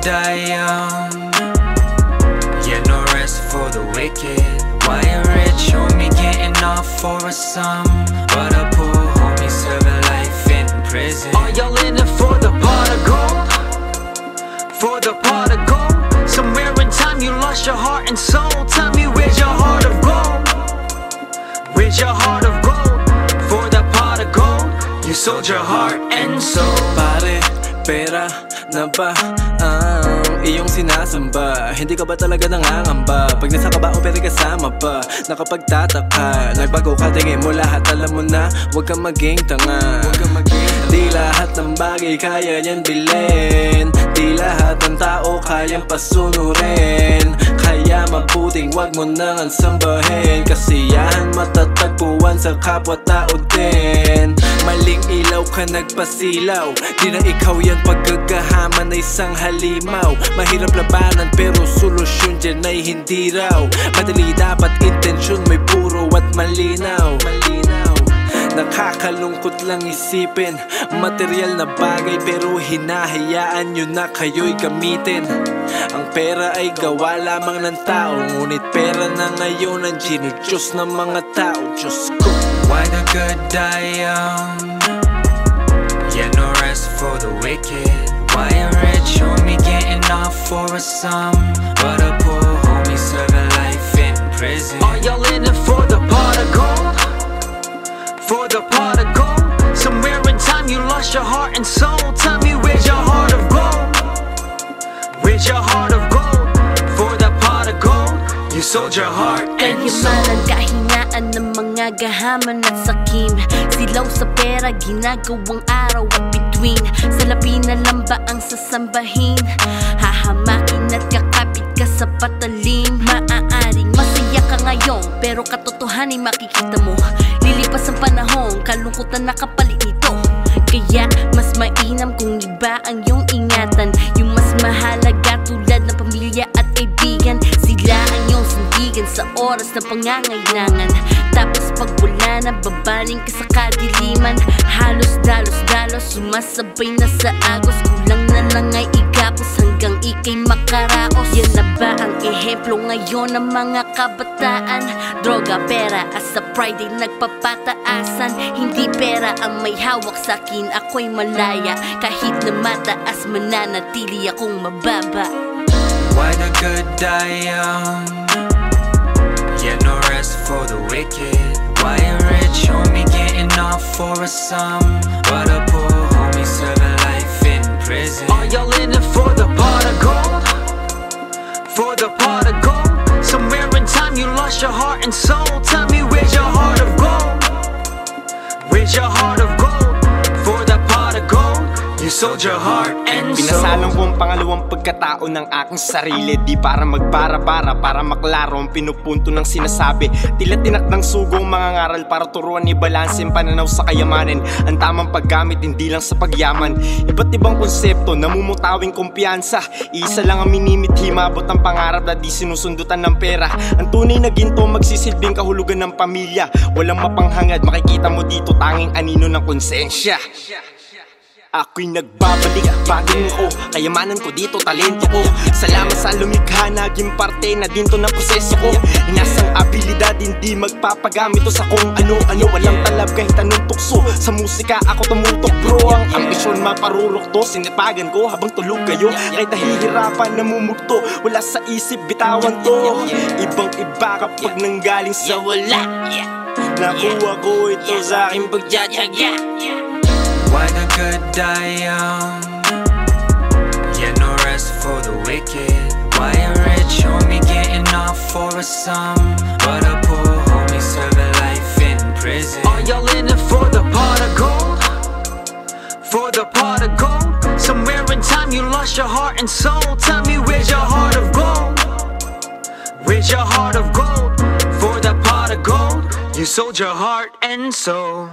die young? Yeah, no rest for the wicked. Why a rich homie getting off for a sum? But a poor homie serving life in prison. Are y'all in it for the pot of gold? For the pot of gold? Somewhere in time you lost your heart and soul. Tell me where's your heart of gold? Where's your heart of gold? For the pot of gold, you sold your heart and soul. Pare, pera na ba ang iyong sinasamba? Hindi ka ba talaga nangangamba? Pag nasa ka ba o pera kasama pa? Nakapagtataka, nagbago ka tingin mo lahat Alam mo na, huwag kang maging tanga Di lahat ng bagay kaya niyan bilhin. Di lahat ng tao kayang pasunurin. Kaya mabuting wag mo nang sambahin. Kasiyahan matatagpuan sa kapwa-tao din. Maling ilaw ka nagpasilaw. Di na ikaw yan paggagahaman na isang halimaw. Mahirap labanan pero solusyon dyan ay hindi raw. Madali dapat intensyon may puro at malinaw Malinaw Nakakalungkot lang isipin Material na bagay pero hinahayaan nyo na kayo'y gamitin Ang pera ay gawa lamang ng tao Ngunit pera na ngayon ang ginudyos ng mga tao Diyos ko Why the good die young? Yeah, no rest for the wicked. Why a rich homie getting off for a sum? But a poor homie serving life in prison. Are y'all in it for you sold your heart. And soul. Kahimanan, kahingaan ng mga gahaman at sakim Silaw sa pera, ginagawang araw at bituin. Salapi na lang ba ang sasambahin? Hahamakin at kakapit ka sa patalim. Maaaring masaya ka ngayon Pero katotohanin makikita mo. Lilipas ang panahon, kalungkutan nakapalit nito. Kaya mas mainam kung iba ang iyong ingatan. Yung mas mahalaga sa oras ng pangangailangan. Tapos pag wala na babaling ka sa kadiliman. Halos dalos dalos sumasabay na sa agos. Kulang na lang ay igapos hanggang ikay makaraos. Yan na ba ang ehemplo ngayon ng mga kabataan? Droga, pera, at sa Friday nagpapataasan. Hindi pera ang may hawak sa akin, ako'y malaya. Kahit na mataas mananatili akong mababa. Why the good die young? For the wicked. Why a rich homie getting off for a sum? But a poor homie serving life in prison. Are y'all in it for the pot of gold? For the pot of gold? Somewhere in time you lost your heart and soul. Tell me where's your heart of gold? Where's your heart sold your heart and soul. Pinasalang ko ang pangalawang pagkatao ng aking sarili. Di para magbara-bara, para maklaro ang pinupunto ng sinasabi. Tila tinakdang sugong mga ngaral para turuan ni balanse ang pananaw sa kayamanin Ang tamang paggamit hindi lang sa pagyaman. Iba't ibang konsepto, namumutawing kumpiyansa. Isa lang ang minimithi, mabot ang pangarap na di sinusundutan ng pera. Ang tunay na ginto magsisilbing kahulugan ng pamilya. Walang mapanghangad, makikita mo dito tanging anino ng konsensya Ako'y nagbabalik bagay ko. Kayamanan ko dito, talento ko. Salamat sa lumikha, naging parte na dinto ng proseso ko. Inasang abilidad, hindi magpapagamit to sa kung ano-ano. Walang talab kahit anong tukso. Sa musika ako tumutok bro. Ang ambisyon maparurok to. Sinipagan ko habang tulog kayo. Kahit nahihirapan, namumugto. Wala sa isip, bitawan to. Ibang iba kapag nanggaling sa wala. Nakuha ko ito sa aking pagtsatsaga Why the good die young? Yeah, no rest for the wicked. Why a rich homie getting off for a sum? But a poor homie serving life in prison. Are y'all in it for the pot of gold? For the pot of gold? Somewhere in time you lost your heart and soul. Tell me where's your heart of gold? Where's your heart of gold? For the pot of gold, you sold your heart and soul.